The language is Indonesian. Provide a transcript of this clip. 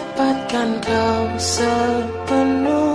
dapatkan kau sepenuh.